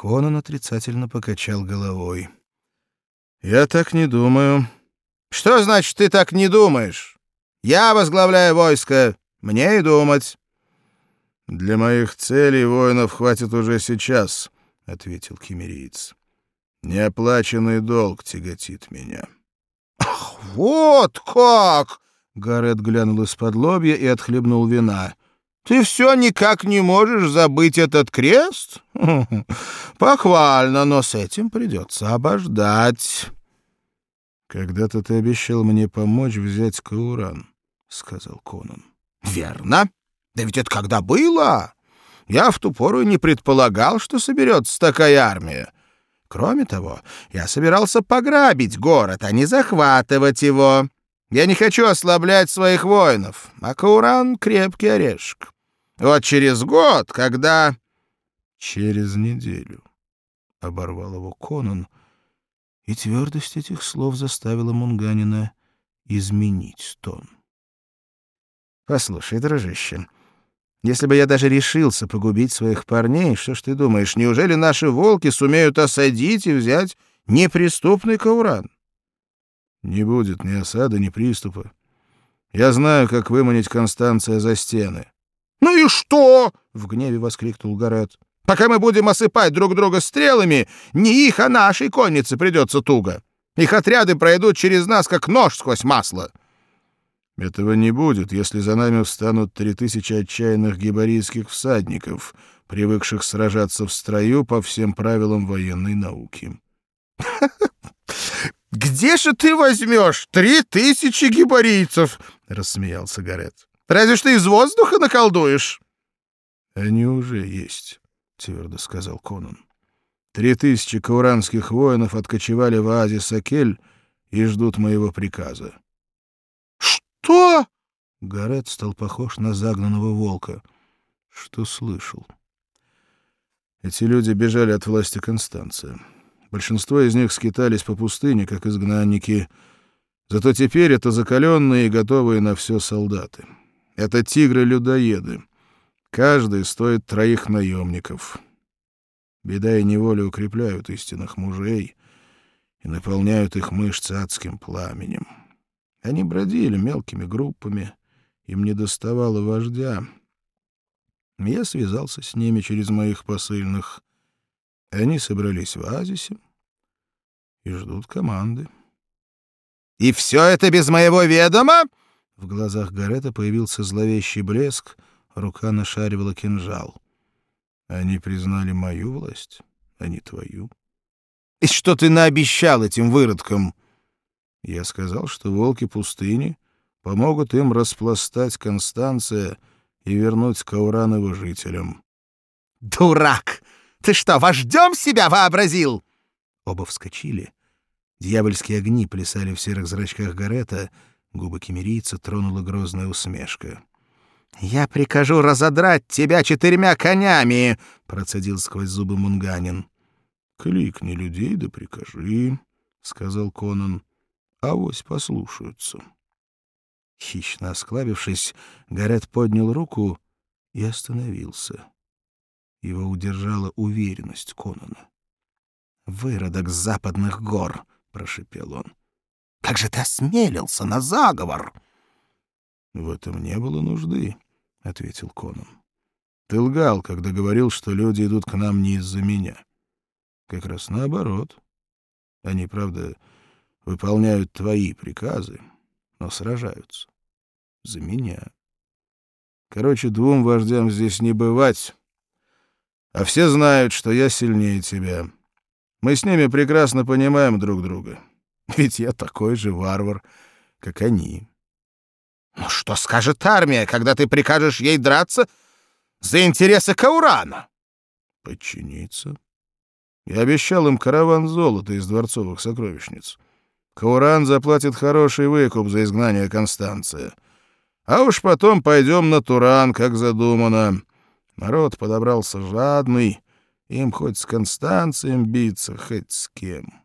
Конан отрицательно покачал головой. «Я так не думаю». «Что значит, ты так не думаешь? Я возглавляю войско. Мне и думать». «Для моих целей воинов хватит уже сейчас», — ответил кемериец. «Неоплаченный долг тяготит меня». «Ах, вот как!» — Гарет глянул из-под лобья и отхлебнул вина. «Ты все никак не можешь забыть этот крест? Похвально, но с этим придется обождать». «Когда-то ты обещал мне помочь взять Кауран», — сказал Конан. «Верно. Да ведь это когда было? Я в ту пору не предполагал, что соберется такая армия. Кроме того, я собирался пограбить город, а не захватывать его. Я не хочу ослаблять своих воинов, а Кауран — крепкий орешек. Вот через год, когда...» «Через неделю», — оборвал его Конан, и твердость этих слов заставила Мунганина изменить тон. «Послушай, дружище, если бы я даже решился погубить своих парней, что ж ты думаешь, неужели наши волки сумеют осадить и взять неприступный Кауран? Не будет ни осады, ни приступа. Я знаю, как выманить Констанция за стены. Ну и что? В гневе воскликнул Гарет. Пока мы будем осыпать друг друга стрелами, не их, а нашей коннице придется туго. Их отряды пройдут через нас, как нож сквозь масло. Этого не будет, если за нами встанут три тысячи отчаянных гибарийских всадников, привыкших сражаться в строю по всем правилам военной науки. «Где же ты возьмешь три тысячи гибарийцев?» — рассмеялся Гарет. «Разве что из воздуха наколдуешь?» «Они уже есть», — твердо сказал Конан. «Три тысячи кауранских воинов откочевали в оазис Акель и ждут моего приказа. «Что?» Гарет стал похож на загнанного волка. Что слышал? Эти люди бежали от власти Констанция. Большинство из них скитались по пустыне, как изгнанники. Зато теперь это закаленные и готовые на все солдаты. Это тигры-людоеды. Каждый стоит троих наемников. Беда и неволя укрепляют истинных мужей и наполняют их мышцы адским пламенем. Они бродили мелкими группами, им не доставало вождя. Я связался с ними через моих посыльных. Они собрались в оазисе и ждут команды. — И все это без моего ведома? В глазах Гарета появился зловещий блеск, рука нашаривала кинжал. Они признали мою власть, а не твою. — И что ты наобещал этим выродкам? Я сказал, что волки пустыни помогут им распластать Констанция и вернуть Кауран его жителям. «Дурак! Ты что, вождем себя вообразил?» Оба вскочили. Дьявольские огни плясали в серых зрачках Гарета, губы кемерийца тронула грозная усмешка. «Я прикажу разодрать тебя четырьмя конями!» — процедил сквозь зубы Мунганин. «Кликни людей да прикажи», — сказал Конан авось послушаются. Хищно осклабившись, Гарет поднял руку и остановился. Его удержала уверенность Конона. «Выродок западных гор!» — прошепел он. «Как же ты осмелился на заговор?» «В этом не было нужды», — ответил Конан. «Ты лгал, когда говорил, что люди идут к нам не из-за меня. Как раз наоборот. Они, правда, выполняют твои приказы, но сражаются за меня. Короче, двум вождям здесь не бывать, а все знают, что я сильнее тебя. Мы с ними прекрасно понимаем друг друга, ведь я такой же варвар, как они. Ну что скажет армия, когда ты прикажешь ей драться за интересы Каурана? Подчиниться. Я обещал им караван золота из дворцовых сокровищниц. Кауран заплатит хороший выкуп за изгнание Констанция. А уж потом пойдем на Туран, как задумано. Народ подобрался жадный, им хоть с Констанцием биться, хоть с кем.